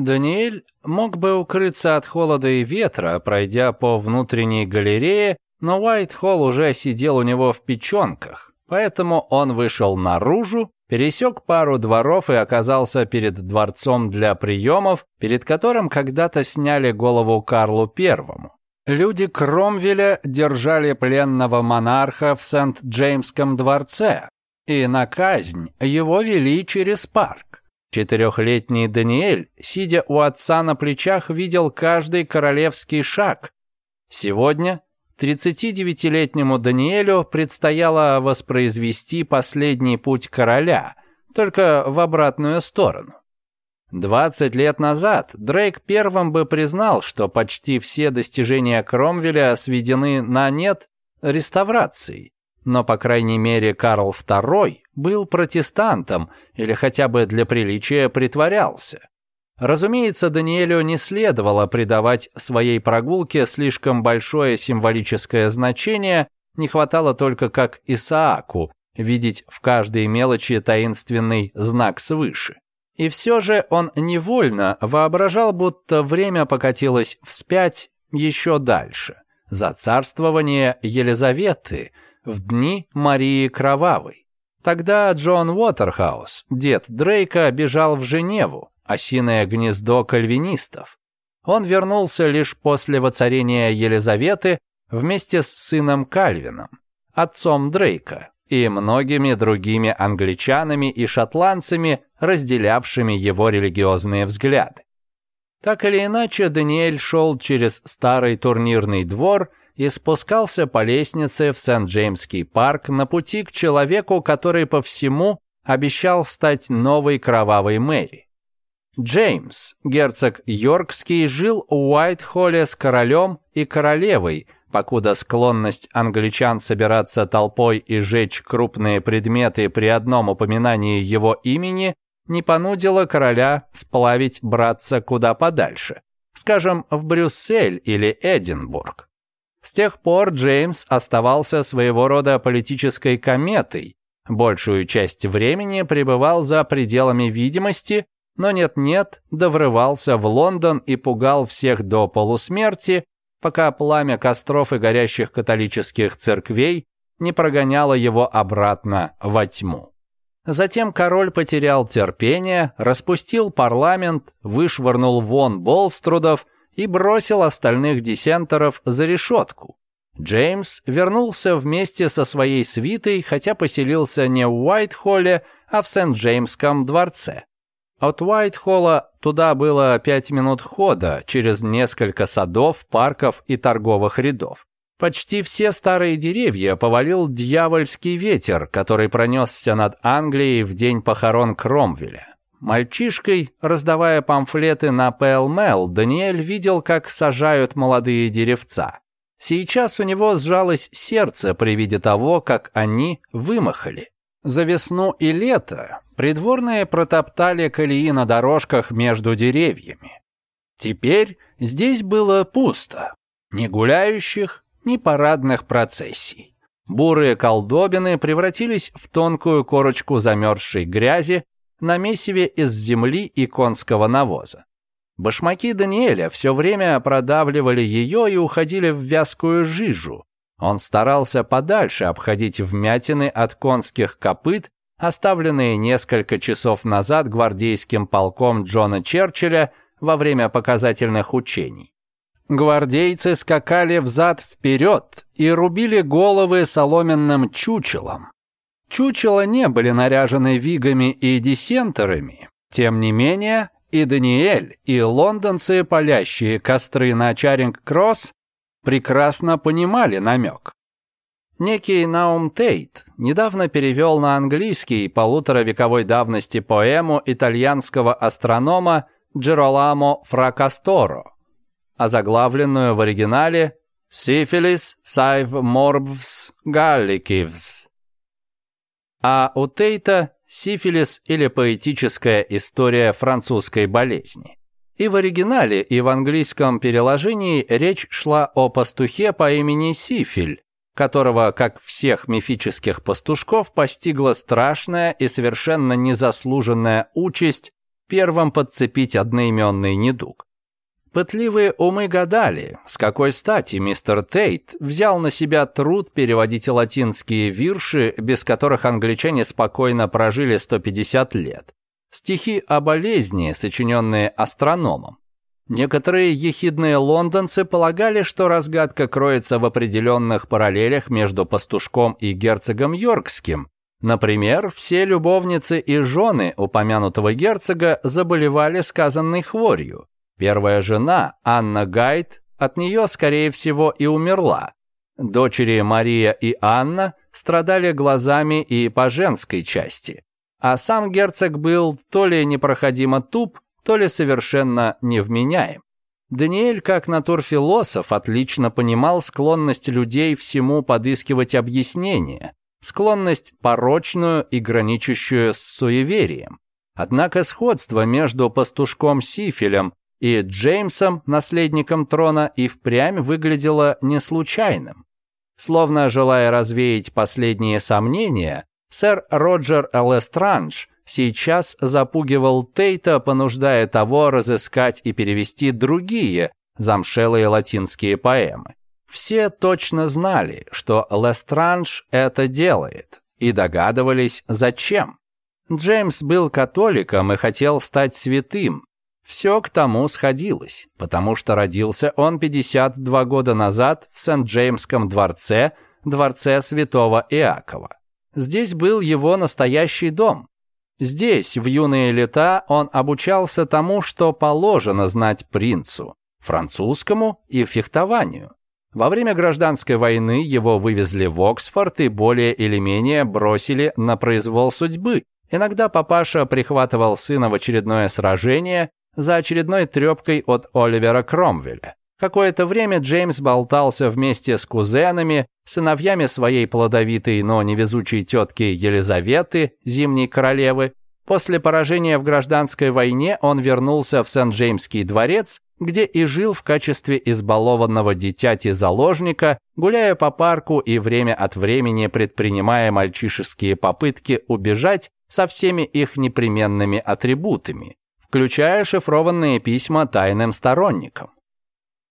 Даниэль мог бы укрыться от холода и ветра, пройдя по внутренней галерее, но Уайт-Холл уже сидел у него в печенках, поэтому он вышел наружу, пересек пару дворов и оказался перед дворцом для приемов, перед которым когда-то сняли голову Карлу Первому. Люди Кромвеля держали пленного монарха в Сент-Джеймском дворце, и на казнь его вели через парк. Четырехлетний Даниэль, сидя у отца на плечах, видел каждый королевский шаг. Сегодня 39-летнему Даниэлю предстояло воспроизвести последний путь короля, только в обратную сторону. 20 лет назад Дрейк первым бы признал, что почти все достижения Кромвеля сведены на нет реставрацией, но, по крайней мере, Карл II был протестантом или хотя бы для приличия притворялся. Разумеется, Даниэлю не следовало придавать своей прогулке слишком большое символическое значение, не хватало только как Исааку видеть в каждой мелочи таинственный знак свыше. И все же он невольно воображал, будто время покатилось вспять еще дальше, за царствование Елизаветы в дни Марии Кровавой. Тогда Джон Уотерхаус, дед Дрейка, бежал в Женеву, осиное гнездо кальвинистов. Он вернулся лишь после воцарения Елизаветы вместе с сыном Кальвином, отцом Дрейка, и многими другими англичанами и шотландцами, разделявшими его религиозные взгляды. Так или иначе, Даниэль шел через старый турнирный двор – и спускался по лестнице в Сент-Джеймский парк на пути к человеку, который по всему обещал стать новой кровавой Мэри. Джеймс, герцог Йоркский, жил в Уайтхолле с королем и королевой, покуда склонность англичан собираться толпой и жечь крупные предметы при одном упоминании его имени не понудила короля сплавить братца куда подальше, скажем, в Брюссель или Эдинбург. С тех пор Джеймс оставался своего рода политической кометой. Большую часть времени пребывал за пределами видимости, но нет-нет, доврывался в Лондон и пугал всех до полусмерти, пока пламя костров и горящих католических церквей не прогоняло его обратно во тьму. Затем король потерял терпение, распустил парламент, вышвырнул вон Болструдов – и бросил остальных десентеров за решетку. Джеймс вернулся вместе со своей свитой, хотя поселился не в Уайтхолле, а в Сент-Джеймском дворце. От Уайтхолла туда было пять минут хода через несколько садов, парков и торговых рядов. Почти все старые деревья повалил дьявольский ветер, который пронесся над Англией в день похорон Кромвеля. Мальчишкой, раздавая памфлеты на ПЛМЛ, Даниэль видел, как сажают молодые деревца. Сейчас у него сжалось сердце при виде того, как они вымахали. За весну и лето придворные протоптали колеи на дорожках между деревьями. Теперь здесь было пусто. Ни гуляющих, ни парадных процессий. Бурые колдобины превратились в тонкую корочку замерзшей грязи, на месиве из земли и конского навоза. Башмаки Даниэля все время продавливали ее и уходили в вязкую жижу. Он старался подальше обходить вмятины от конских копыт, оставленные несколько часов назад гвардейским полком Джона Черчилля во время показательных учений. Гвардейцы скакали взад-вперед и рубили головы соломенным чучелом, Чучела не были наряжены вигами и десентерами. Тем не менее, и Даниэль, и лондонцы, палящие костры на Чаринг-Кросс, прекрасно понимали намек. Некий Наум Тейт недавно перевел на английский полуторавековой давности поэму итальянского астронома Джероламо Фракасторо, озаглавленную в оригинале «Сифилис сайв морбвс галликивс» а у Тейта сифилис или поэтическая история французской болезни. И в оригинале, и в английском переложении речь шла о пастухе по имени Сифиль, которого, как всех мифических пастушков, постигла страшная и совершенно незаслуженная участь первым подцепить одноименный недуг. Пытливые умы гадали, с какой стати мистер Тейт взял на себя труд переводить латинские вирши, без которых англичане спокойно прожили 150 лет, стихи о болезни, сочиненные астрономом. Некоторые ехидные лондонцы полагали, что разгадка кроется в определенных параллелях между пастушком и герцогом Йоркским. Например, все любовницы и жены упомянутого герцога заболевали сказанной хворью. Первая жена, Анна Гайд, от нее, скорее всего, и умерла. Дочери Мария и Анна страдали глазами и по женской части. А сам герцог был то ли непроходимо туп, то ли совершенно невменяем. Даниэль, как натурфилософ, отлично понимал склонность людей всему подыскивать объяснение, склонность порочную и граничащую с суеверием. Однако сходство между пастушком Сифилем и Джеймсом, наследником трона, и впрямь выглядело не случайным. Словно желая развеять последние сомнения, сэр Роджер Лестранж сейчас запугивал Тейта, понуждая того разыскать и перевести другие замшелые латинские поэмы. Все точно знали, что Лестранж это делает, и догадывались, зачем. Джеймс был католиком и хотел стать святым, все к тому сходилось, потому что родился он 52 года назад в Сент-Джеймском дворце, дворце святого Иакова. Здесь был его настоящий дом. Здесь, в юные лета, он обучался тому, что положено знать принцу – французскому и фехтованию. Во время гражданской войны его вывезли в Оксфорд и более или менее бросили на произвол судьбы. Иногда папаша прихватывал сына в очередное сражение, за очередной трёпкой от Оливера Кромвеля. Какое-то время Джеймс болтался вместе с кузенами, сыновьями своей плодовитой, но невезучей тетки Елизаветы, зимней королевы. После поражения в гражданской войне он вернулся в Сент-Джеймский дворец, где и жил в качестве избалованного дитяти-заложника, гуляя по парку и время от времени предпринимая мальчишеские попытки убежать со всеми их непременными атрибутами включая шифрованные письма тайным сторонникам.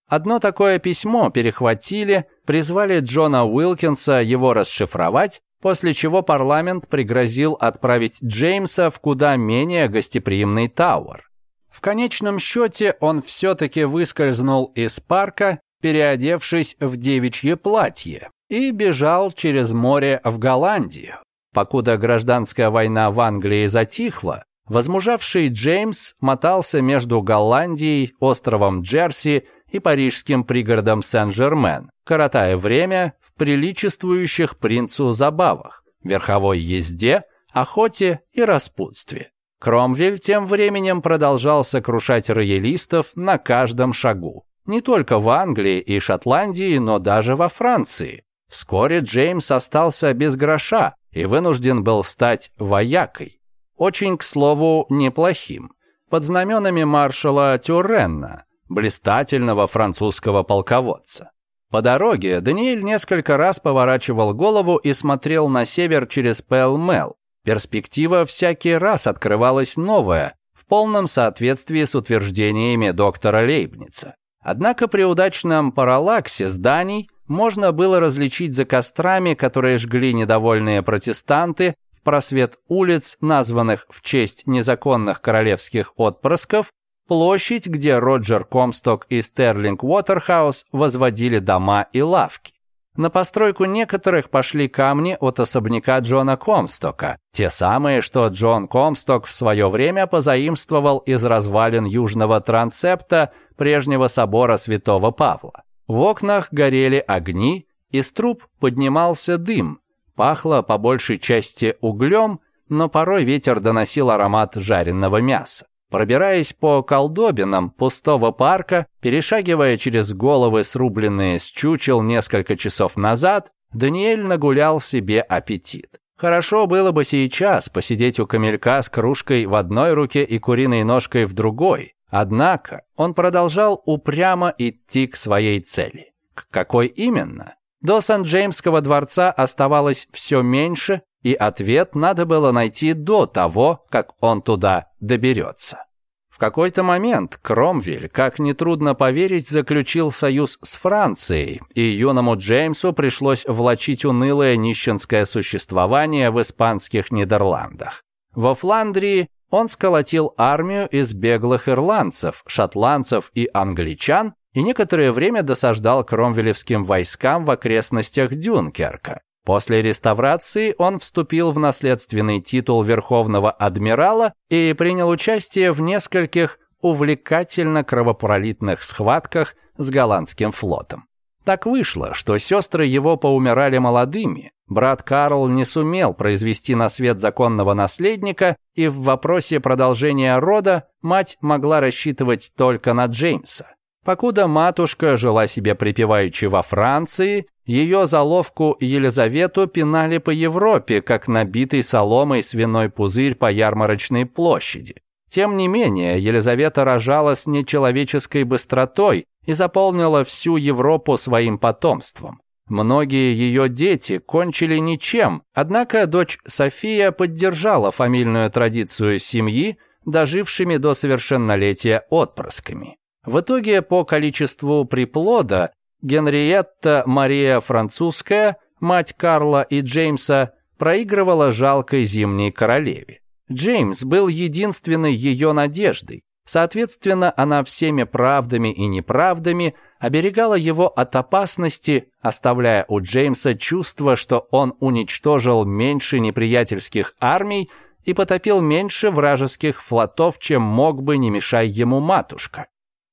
Одно такое письмо перехватили, призвали Джона Уилкинса его расшифровать, после чего парламент пригрозил отправить Джеймса в куда менее гостеприимный Тауэр. В конечном счете он все-таки выскользнул из парка, переодевшись в девичье платье, и бежал через море в Голландию. Покуда гражданская война в Англии затихла, Возмужавший Джеймс мотался между Голландией, островом Джерси и парижским пригородом Сен-Жермен, коротая время в приличествующих принцу забавах, верховой езде, охоте и распутстве. Кромвель тем временем продолжал сокрушать роялистов на каждом шагу. Не только в Англии и Шотландии, но даже во Франции. Вскоре Джеймс остался без гроша и вынужден был стать воякой. Очень, к слову, неплохим. Под знаменами маршала Тюренна, блистательного французского полководца. По дороге Даниэль несколько раз поворачивал голову и смотрел на север через Пэл-Мэл. Перспектива всякий раз открывалась новая, в полном соответствии с утверждениями доктора Лейбница. Однако при удачном параллаксе зданий можно было различить за кострами, которые жгли недовольные протестанты, просвет улиц, названных в честь незаконных королевских отпрысков, площадь, где Роджер Комсток и Стерлинг Уотерхаус возводили дома и лавки. На постройку некоторых пошли камни от особняка Джона Комстока, те самые, что Джон Комсток в свое время позаимствовал из развалин южного трансепта прежнего собора Святого Павла. В окнах горели огни, из труб поднимался дым, Пахло по большей части углем, но порой ветер доносил аромат жареного мяса. Пробираясь по колдобинам пустого парка, перешагивая через головы, срубленные с чучел несколько часов назад, Даниэль нагулял себе аппетит. Хорошо было бы сейчас посидеть у камелька с кружкой в одной руке и куриной ножкой в другой. Однако он продолжал упрямо идти к своей цели. К какой именно? До Сент-Джеймского дворца оставалось все меньше, и ответ надо было найти до того, как он туда доберется. В какой-то момент Кромвель, как нетрудно поверить, заключил союз с Францией, и юному Джеймсу пришлось влачить унылое нищенское существование в испанских Нидерландах. Во Фландрии он сколотил армию из беглых ирландцев, шотландцев и англичан, и некоторое время досаждал кромвелевским войскам в окрестностях Дюнкерка. После реставрации он вступил в наследственный титул Верховного Адмирала и принял участие в нескольких увлекательно кровопролитных схватках с голландским флотом. Так вышло, что сестры его поумирали молодыми, брат Карл не сумел произвести на свет законного наследника, и в вопросе продолжения рода мать могла рассчитывать только на Джеймса. Покуда матушка жила себе припеваючи во Франции, ее заловку Елизавету пинали по Европе, как набитый соломой свиной пузырь по ярмарочной площади. Тем не менее, Елизавета рожала с нечеловеческой быстротой и заполнила всю Европу своим потомством. Многие ее дети кончили ничем, однако дочь София поддержала фамильную традицию семьи, дожившими до совершеннолетия отпрысками. В итоге по количеству приплода Генриетта Мария Французская, мать Карла и Джеймса, проигрывала жалкой зимней королеве. Джеймс был единственной ее надеждой. Соответственно, она всеми правдами и неправдами оберегала его от опасности, оставляя у Джеймса чувство, что он уничтожил меньше неприятельских армий и потопил меньше вражеских флотов, чем мог бы, не мешая ему матушка.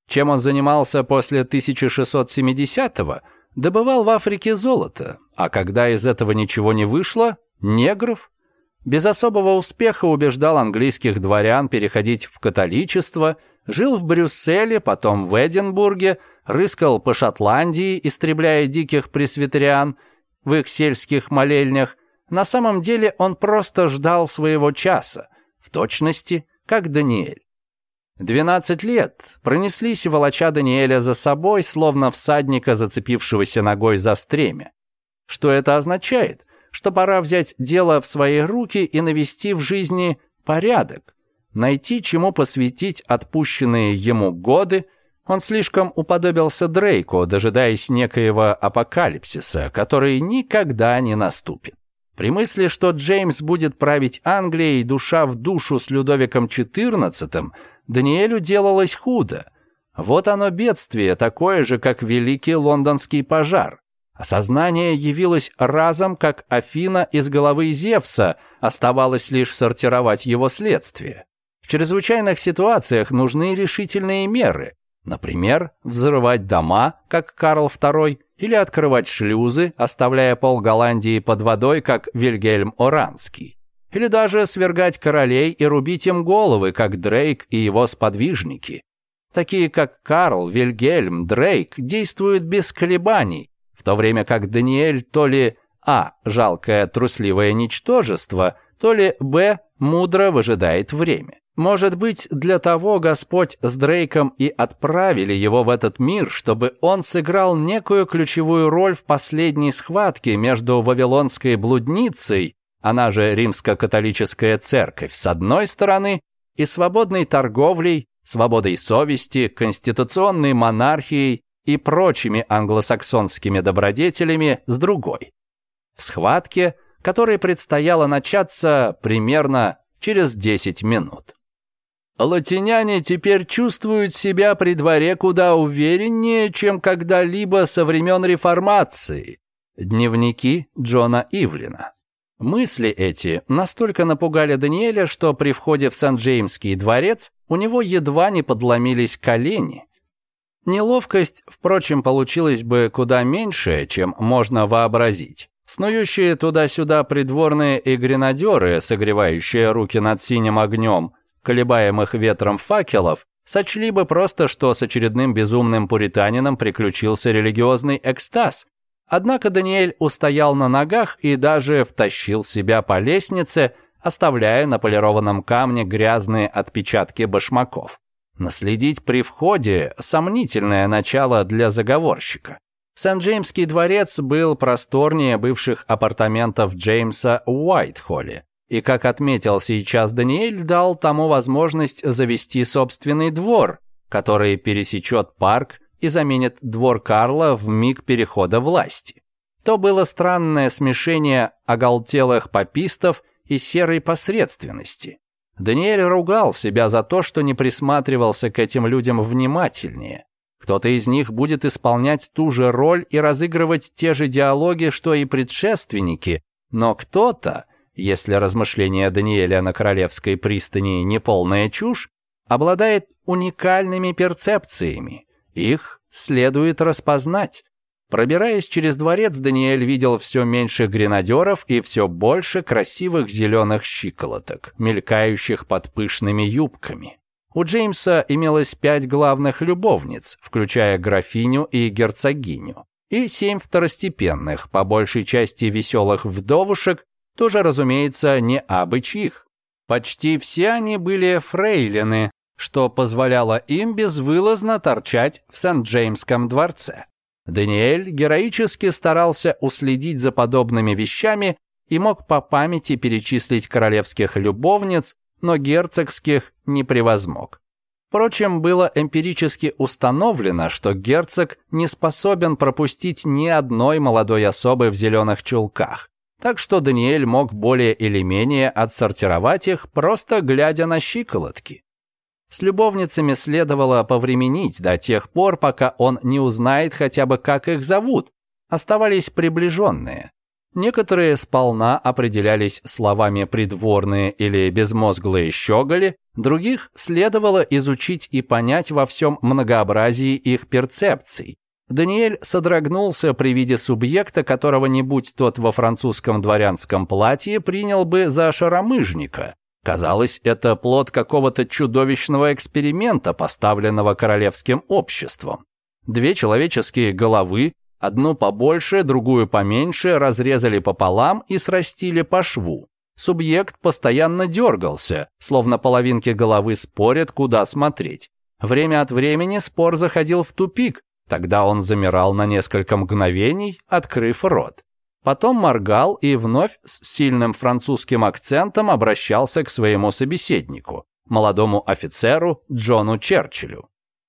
Чем он занимался после 1670-го? Добывал в Африке золото, а когда из этого ничего не вышло, негров. Без особого успеха убеждал английских дворян переходить в католичество, жил в Брюсселе, потом в Эдинбурге, рыскал по Шотландии, истребляя диких пресвитериан в их сельских молельнях. На самом деле он просто ждал своего часа, в точности, как Даниэль. Двенадцать лет пронеслись, волоча Даниэля за собой, словно всадника, зацепившегося ногой за стремя. Что это означает? Что пора взять дело в свои руки и навести в жизни порядок. Найти, чему посвятить отпущенные ему годы. Он слишком уподобился Дрейку, дожидаясь некоего апокалипсиса, который никогда не наступит. При мысли, что Джеймс будет править Англией душа в душу с Людовиком XIV – Даниэлю делалось худо. Вот оно бедствие, такое же, как Великий Лондонский пожар. Осознание явилось разом, как Афина из головы Зевса, оставалось лишь сортировать его следствие. В чрезвычайных ситуациях нужны решительные меры. Например, взрывать дома, как Карл II, или открывать шлюзы, оставляя пол Голландии под водой, как Вильгельм Оранский. Или даже свергать королей и рубить им головы, как Дрейк и его сподвижники. Такие, как Карл, Вильгельм, Дрейк, действуют без колебаний, в то время как Даниэль то ли а. жалкое трусливое ничтожество, то ли б. мудро выжидает время. Может быть, для того Господь с Дрейком и отправили его в этот мир, чтобы он сыграл некую ключевую роль в последней схватке между вавилонской блудницей она же римско-католическая церковь, с одной стороны, и свободной торговлей, свободой совести, конституционной монархией и прочими англосаксонскими добродетелями с другой. В схватке, которой предстояло начаться примерно через 10 минут. Латиняне теперь чувствуют себя при дворе куда увереннее, чем когда-либо со времен реформации. Дневники Джона Ивлина. Мысли эти настолько напугали Даниэля, что при входе в Сан-Джеймский дворец у него едва не подломились колени. Неловкость, впрочем, получилась бы куда меньше, чем можно вообразить. Снующие туда-сюда придворные и гренадеры, согревающие руки над синим огнем, колебаемых ветром факелов, сочли бы просто, что с очередным безумным пуританином приключился религиозный экстаз, Однако Даниэль устоял на ногах и даже втащил себя по лестнице, оставляя на полированном камне грязные отпечатки башмаков. Наследить при входе – сомнительное начало для заговорщика. Сент-Джеймский дворец был просторнее бывших апартаментов Джеймса Уайтхолли. И, как отметил сейчас Даниэль, дал тому возможность завести собственный двор, который пересечет парк, и заменит двор Карла в миг перехода власти. То было странное смешение оголтелых попистов и серой посредственности. Даниэль ругал себя за то, что не присматривался к этим людям внимательнее. Кто-то из них будет исполнять ту же роль и разыгрывать те же диалоги, что и предшественники, но кто-то, если размышления Даниэля на Королевской пристани не полная чушь, обладает уникальными перцепциями, их следует распознать. Пробираясь через дворец, Даниэль видел все меньше гренадеров и все больше красивых зеленых щиколоток, мелькающих под пышными юбками. У Джеймса имелось пять главных любовниц, включая графиню и герцогиню, и семь второстепенных, по большей части веселых вдовушек, тоже, разумеется, не абы. Почти все они были фрейлины, что позволяло им безвылазно торчать в Сент-Джеймском дворце. Даниэль героически старался уследить за подобными вещами и мог по памяти перечислить королевских любовниц, но герцогских не превозмог. Впрочем, было эмпирически установлено, что герцог не способен пропустить ни одной молодой особы в зеленых чулках, так что Даниэль мог более или менее отсортировать их, просто глядя на щиколотки. С любовницами следовало повременить до тех пор, пока он не узнает хотя бы, как их зовут. Оставались приближенные. Некоторые сполна определялись словами «придворные» или «безмозглые щеголи», других следовало изучить и понять во всем многообразии их перцепций. Даниэль содрогнулся при виде субъекта, которого нибудь тот во французском дворянском платье принял бы за шаромыжника. Казалось, это плод какого-то чудовищного эксперимента, поставленного королевским обществом. Две человеческие головы, одну побольше, другую поменьше, разрезали пополам и срастили по шву. Субъект постоянно дергался, словно половинки головы спорят, куда смотреть. Время от времени спор заходил в тупик, тогда он замирал на несколько мгновений, открыв рот потом моргал и вновь с сильным французским акцентом обращался к своему собеседнику, молодому офицеру Джону Черчиллю.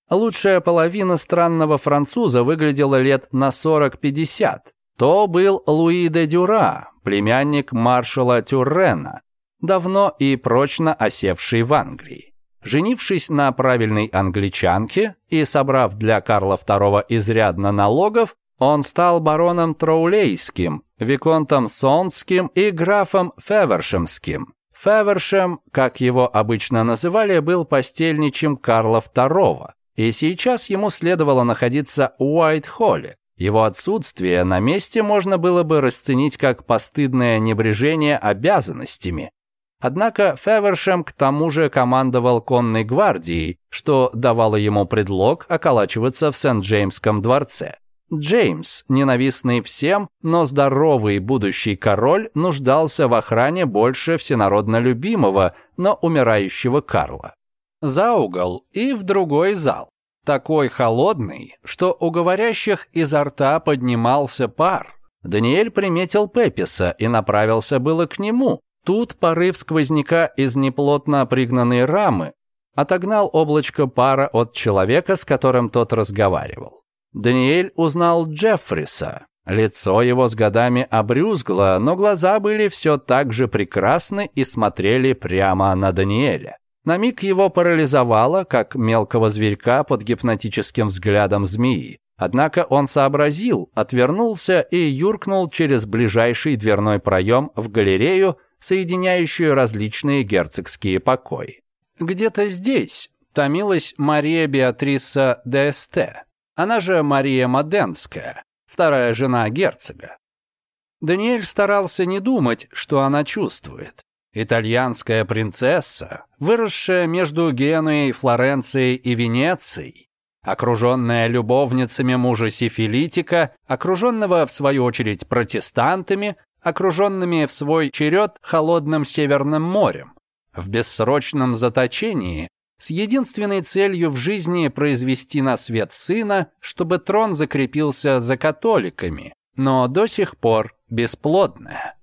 Лучшая половина странного француза выглядела лет на 40-50. То был Луи де Дюра, племянник маршала Тюррена, давно и прочно осевший в Англии. Женившись на правильной англичанке и собрав для Карла II изрядно налогов, он стал бароном Троулейским, виконтом Сонским и графом Февершемским. Февершем, как его обычно называли, был постельничем Карла II, и сейчас ему следовало находиться у Уайт-Холле. Его отсутствие на месте можно было бы расценить как постыдное небрежение обязанностями. Однако Февершем к тому же командовал конной гвардией, что давало ему предлог околачиваться в Сент-Джеймском дворце. Джеймс, ненавистный всем, но здоровый будущий король, нуждался в охране больше всенародно любимого, но умирающего Карла. За угол и в другой зал. Такой холодный, что у говорящих изо рта поднимался пар. Даниэль приметил Пеписа и направился было к нему. Тут порыв сквозняка из неплотно пригнанной рамы отогнал облачко пара от человека, с которым тот разговаривал. Даниэль узнал Джеффриса. Лицо его с годами обрюзгло, но глаза были все так же прекрасны и смотрели прямо на Даниэля. На миг его парализовало, как мелкого зверька под гипнотическим взглядом змеи. Однако он сообразил, отвернулся и юркнул через ближайший дверной проем в галерею, соединяющую различные герцогские покои. Где-то здесь томилась Мария Беатриса де Эсте, она же Мария Моденская, вторая жена герцога. Даниэль старался не думать, что она чувствует. Итальянская принцесса, выросшая между Генуей, Флоренцией и Венецией, окруженная любовницами мужа сифилитика, окруженного, в свою очередь, протестантами, окруженными в свой черед холодным Северным морем, в бессрочном заточении с единственной целью в жизни произвести на свет сына, чтобы трон закрепился за католиками, но до сих пор бесплодная.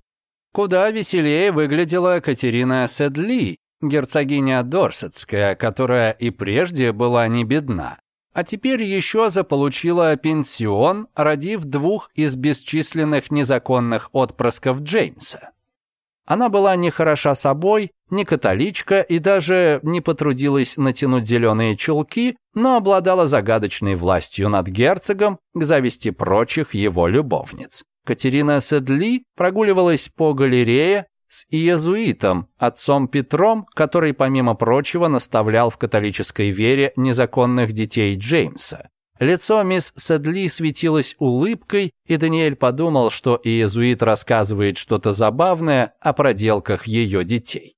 Куда веселее выглядела Катерина Седли, герцогиня Дорсетская, которая и прежде была не бедна, а теперь еще заполучила пенсион, родив двух из бесчисленных незаконных отпрысков Джеймса. Она была не хороша собой, не католичка и даже не потрудилась натянуть зеленые чулки, но обладала загадочной властью над герцогом к зависти прочих его любовниц. Катерина Седли прогуливалась по галерее с иезуитом, отцом Петром, который, помимо прочего, наставлял в католической вере незаконных детей Джеймса. Лицо мисс Сэдли светилось улыбкой, и Даниэль подумал, что иезуит рассказывает что-то забавное о проделках ее детей.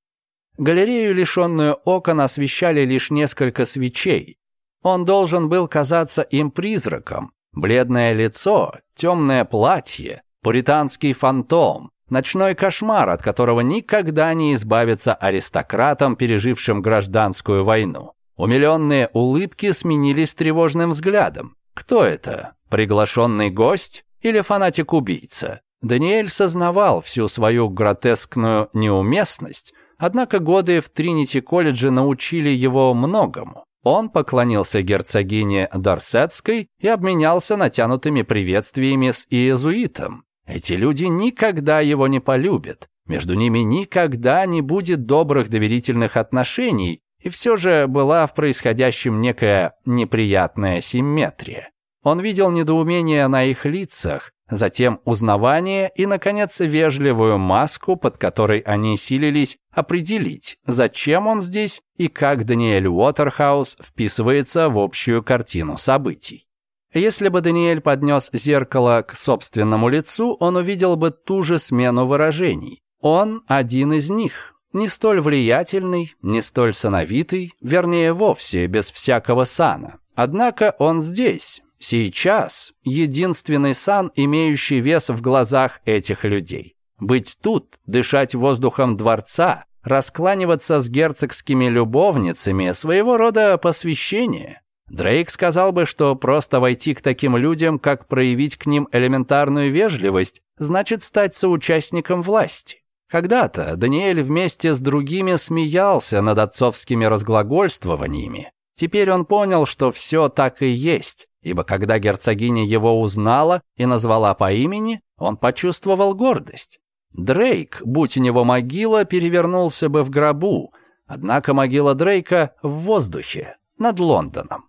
Галерею, лишенную окон, освещали лишь несколько свечей. Он должен был казаться им призраком. Бледное лицо, темное платье, пуританский фантом, ночной кошмар, от которого никогда не избавится аристократам, пережившим гражданскую войну. Умиленные улыбки сменились тревожным взглядом. Кто это? Приглашенный гость или фанатик-убийца? Даниэль сознавал всю свою гротескную неуместность, однако годы в Тринити-колледже научили его многому. Он поклонился герцогине Дорсетской и обменялся натянутыми приветствиями с иезуитом. Эти люди никогда его не полюбят. Между ними никогда не будет добрых доверительных отношений, и все же была в происходящем некая неприятная симметрия. Он видел недоумение на их лицах, затем узнавание и, наконец, вежливую маску, под которой они силились определить, зачем он здесь и как Даниэль Уотерхаус вписывается в общую картину событий. Если бы Даниэль поднес зеркало к собственному лицу, он увидел бы ту же смену выражений. Он один из них, не столь влиятельный, не столь сановитый, вернее, вовсе без всякого сана. Однако он здесь, сейчас, единственный сан, имеющий вес в глазах этих людей. Быть тут, дышать воздухом дворца, раскланиваться с герцогскими любовницами – своего рода посвящение – Дрейк сказал бы, что просто войти к таким людям, как проявить к ним элементарную вежливость, значит стать соучастником власти. Когда-то Даниэль вместе с другими смеялся над отцовскими разглагольствованиями. Теперь он понял, что все так и есть, ибо когда герцогиня его узнала и назвала по имени, он почувствовал гордость. Дрейк, будь у него могила, перевернулся бы в гробу, однако могила Дрейка в воздухе, над Лондоном.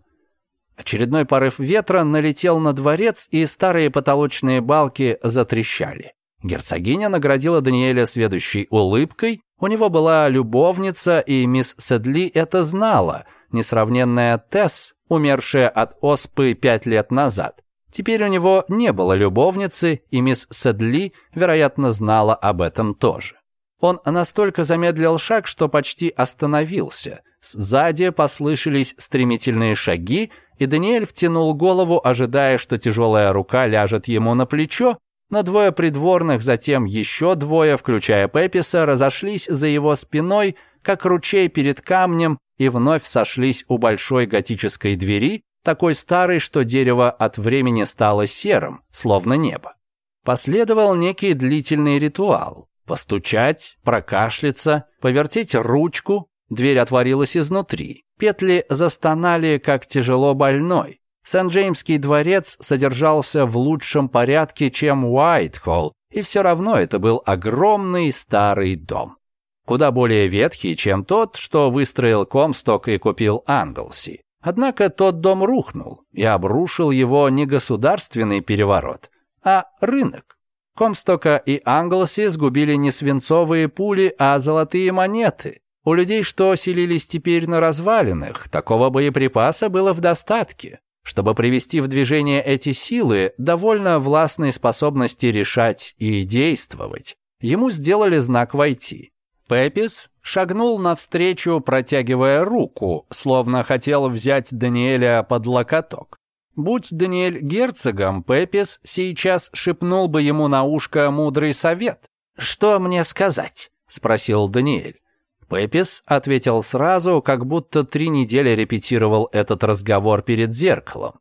Очередной порыв ветра налетел на дворец, и старые потолочные балки затрещали. Герцогиня наградила Даниэля следующей улыбкой. У него была любовница, и мисс Седли это знала, несравненная Тесс, умершая от оспы пять лет назад. Теперь у него не было любовницы, и мисс Седли, вероятно, знала об этом тоже. Он настолько замедлил шаг, что почти остановился. Сзади послышались стремительные шаги, и Даниэль втянул голову, ожидая, что тяжелая рука ляжет ему на плечо, но двое придворных, затем еще двое, включая Пеписа, разошлись за его спиной, как ручей перед камнем, и вновь сошлись у большой готической двери, такой старой, что дерево от времени стало серым, словно небо. Последовал некий длительный ритуал. Постучать, прокашляться, повертеть ручку, дверь отворилась изнутри. Петли застонали, как тяжело больной. Сент-Джеймский дворец содержался в лучшем порядке, чем Уайтхолл, и все равно это был огромный старый дом. Куда более ветхий, чем тот, что выстроил Комсток и купил Англси. Однако тот дом рухнул, и обрушил его не государственный переворот, а рынок. Комстока и Англси сгубили не свинцовые пули, а золотые монеты. У людей, что селились теперь на развалинах, такого боеприпаса было в достатке. Чтобы привести в движение эти силы, довольно властной способности решать и действовать, ему сделали знак «Войти». Пепис шагнул навстречу, протягивая руку, словно хотел взять Даниэля под локоток. Будь Даниэль герцогом, Пепис сейчас шепнул бы ему на ушко мудрый совет. «Что мне сказать?» — спросил Даниэль. Пепис ответил сразу, как будто три недели репетировал этот разговор перед зеркалом.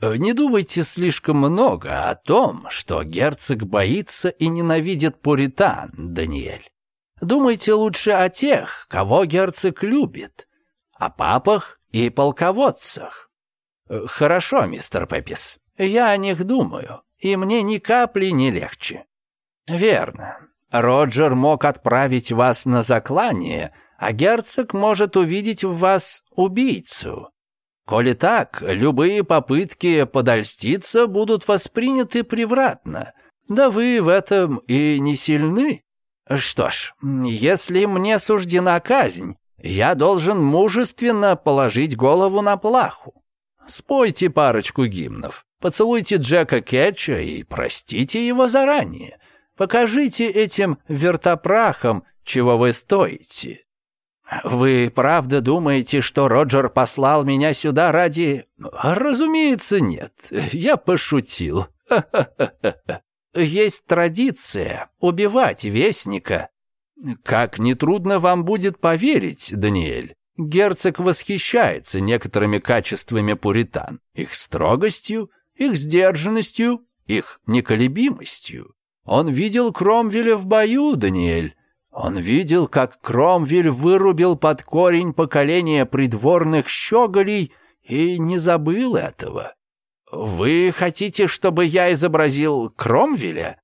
«Э, «Не думайте слишком много о том, что герцог боится и ненавидит пуритан, Даниэль. Думайте лучше о тех, кого герцог любит, о папах и полководцах». Э, «Хорошо, мистер Пепис, я о них думаю, и мне ни капли не легче». «Верно, Роджер мог отправить вас на заклание, а герцог может увидеть в вас убийцу. Коли так, любые попытки подольститься будут восприняты превратно. Да вы в этом и не сильны. Что ж, если мне суждена казнь, я должен мужественно положить голову на плаху. Спойте парочку гимнов, поцелуйте Джека Кетча и простите его заранее. Покажите этим вертопрахам, чего вы стоите». «Вы правда думаете, что Роджер послал меня сюда ради...» «Разумеется, нет. Я пошутил. Есть традиция убивать вестника. Как нетрудно вам будет поверить, Даниэль. Герцог восхищается некоторыми качествами пуритан. Их строгостью, их сдержанностью, их неколебимостью. Он видел Кромвеля в бою, Даниэль. Он видел, как Кромвель вырубил под корень поколение придворных щеголей и не забыл этого. Вы хотите, чтобы я изобразил Кромвеля?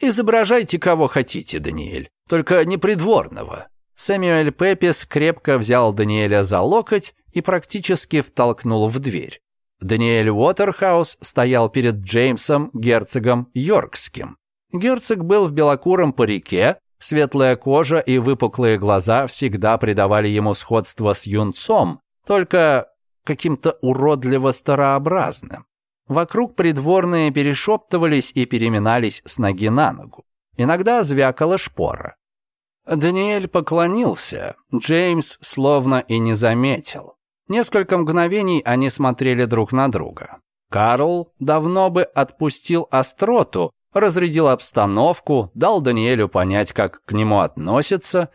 Изображайте кого хотите, Даниэль, только не придворного. Сэмюэль Пепис крепко взял Даниэля за локоть и практически втолкнул в дверь. Даниэль Уотерхаус стоял перед Джеймсом, герцогом Йоркским. Герцог был в белокуром парике, светлая кожа и выпуклые глаза всегда придавали ему сходство с юнцом, только каким-то уродливо старообразным. Вокруг придворные перешептывались и переминались с ноги на ногу. Иногда звякала шпора. Даниэль поклонился, Джеймс словно и не заметил. Несколько мгновений они смотрели друг на друга. Карл давно бы отпустил остроту, разрядил обстановку, дал Даниэлю понять, как к нему относятся.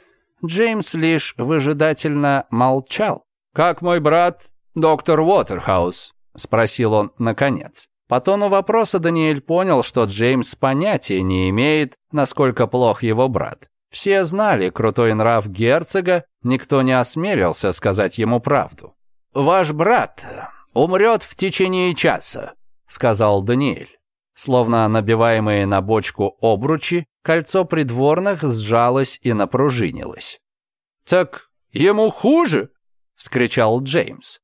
Джеймс лишь выжидательно молчал. «Как мой брат, доктор Уотерхаус?» — спросил он наконец. По тону вопроса Даниэль понял, что Джеймс понятия не имеет, насколько плох его брат. Все знали крутой нрав герцога, никто не осмелился сказать ему правду. «Ваш брат умрет в течение часа», — сказал Даниэль. Словно набиваемые на бочку обручи, кольцо придворных сжалось и напружинилось. «Так ему хуже!» — вскричал Джеймс.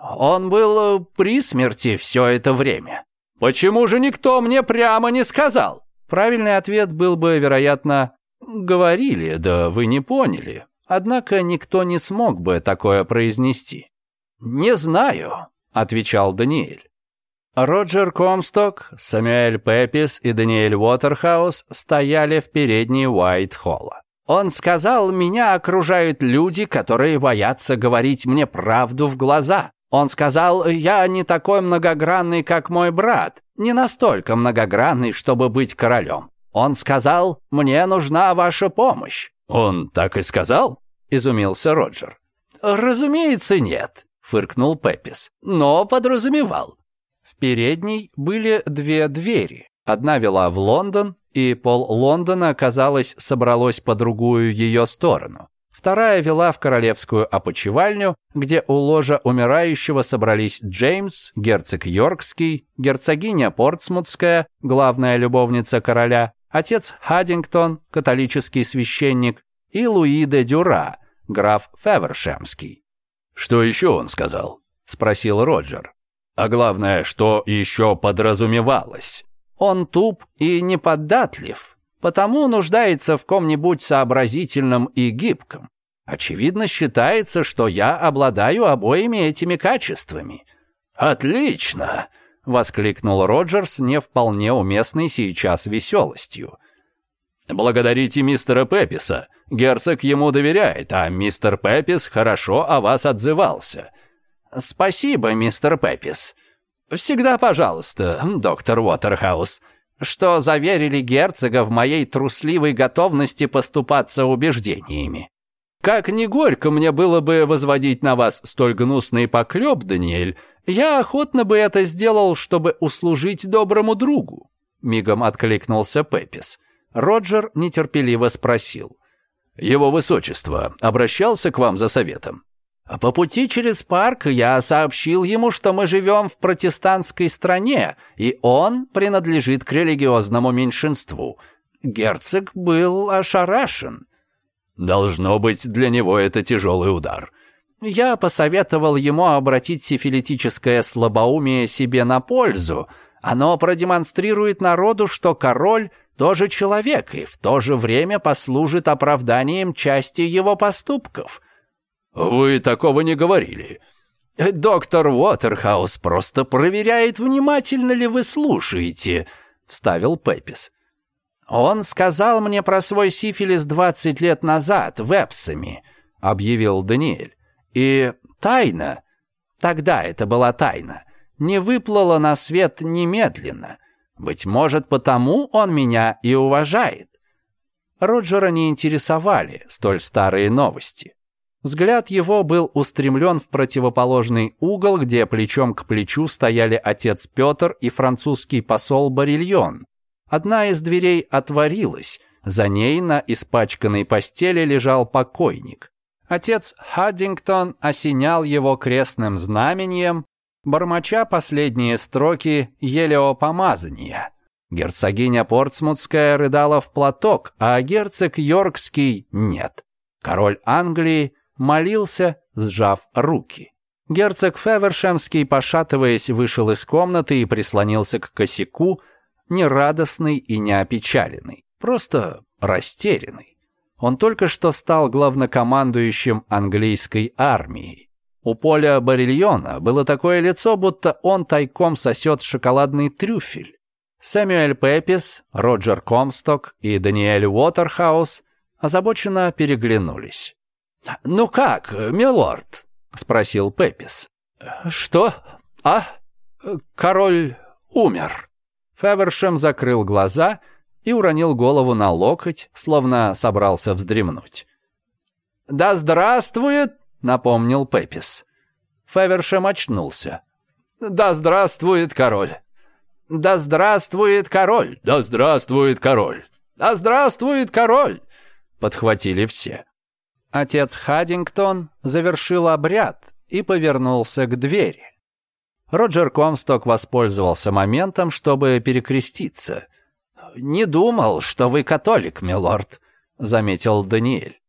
«Он был э, при смерти все это время. Почему же никто мне прямо не сказал?» Правильный ответ был бы, вероятно, «Говорили, да вы не поняли». Однако никто не смог бы такое произнести. «Не знаю», — отвечал Даниэль. Роджер Комсток, Самюэль Пепис и Даниэль Уотерхаус стояли в передней Уайт-Холла. Он сказал, меня окружают люди, которые боятся говорить мне правду в глаза. Он сказал, я не такой многогранный, как мой брат, не настолько многогранный, чтобы быть королем. Он сказал, мне нужна ваша помощь. Он так и сказал? Изумился Роджер. Разумеется, нет, фыркнул Пепис, но подразумевал передней были две двери. Одна вела в Лондон, и пол Лондона, казалось, собралось по другую ее сторону. Вторая вела в королевскую опочивальню, где у ложа умирающего собрались Джеймс, герцог Йоркский, герцогиня Портсмутская, главная любовница короля, отец Хаддингтон, католический священник, и Луи де Дюра, граф Февершемский. «Что еще он сказал?» – спросил Роджер. А главное, что еще подразумевалось. Он туп и неподатлив, потому нуждается в ком-нибудь сообразительном и гибком. Очевидно, считается, что я обладаю обоими этими качествами. «Отлично!» — воскликнул Роджерс не вполне уместной сейчас веселостью. «Благодарите мистера Пеписа. Герцог ему доверяет, а мистер Пепис хорошо о вас отзывался. «Спасибо, мистер Пеппис. Всегда пожалуйста, доктор Уотерхаус, что заверили герцога в моей трусливой готовности поступаться убеждениями. Как ни горько мне было бы возводить на вас столь гнусный поклеп, Даниэль, я охотно бы это сделал, чтобы услужить доброму другу», — мигом откликнулся Пеппис. Роджер нетерпеливо спросил. «Его высочество обращался к вам за советом?» По пути через парк я сообщил ему, что мы живем в протестантской стране, и он принадлежит к религиозному меньшинству. Герцог был ошарашен. Должно быть, для него это тяжелый удар. Я посоветовал ему обратить сифилитическое слабоумие себе на пользу. Оно продемонстрирует народу, что король тоже человек и в то же время послужит оправданием части его поступков. «Вы такого не говорили. Э, доктор Уотерхаус просто проверяет, внимательно ли вы слушаете», — вставил Пепис. «Он сказал мне про свой сифилис 20 лет назад в Эпсами», — объявил Даниэль. «И тайна, тогда это была тайна, не выплыла на свет немедленно. Быть может, потому он меня и уважает». Роджера не интересовали столь старые новости. Взгляд его был устремлен в противоположный угол, где плечом к плечу стояли отец Петр и французский посол Барильон. Одна из дверей отворилась, за ней на испачканной постели лежал покойник. Отец Хаддингтон осенял его крестным знамением, бормоча последние строки елеопомазания. Герцогиня Портсмутская рыдала в платок, а герцог Йоркский нет. Король Англии молился, сжав руки. Герцог Февершемский, пошатываясь, вышел из комнаты и прислонился к косяку, нерадостный и неопечаленный, просто растерянный. Он только что стал главнокомандующим английской армией. У Поля Барильона было такое лицо, будто он тайком сосет шоколадный трюфель. Сэмюэль Пепис, Роджер Комсток и Даниэль Уотерхаус озабоченно переглянулись. «Ну как, милорд?» — спросил Пеппис. «Что? А? Король умер». Февершем закрыл глаза и уронил голову на локоть, словно собрался вздремнуть. «Да здравствует!» — напомнил Пеппис. Февершем очнулся. «Да здравствует король!» «Да здравствует король!» «Да здравствует король!» «Да здравствует король!» Подхватили все. Отец Хаддингтон завершил обряд и повернулся к двери. Роджер Комсток воспользовался моментом, чтобы перекреститься. «Не думал, что вы католик, милорд», — заметил Даниэль.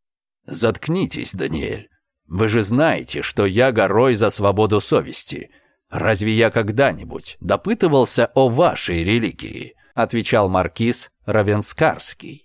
«Заткнитесь, Даниэль. Вы же знаете, что я горой за свободу совести. Разве я когда-нибудь допытывался о вашей религии?» — отвечал маркиз Равенскарский.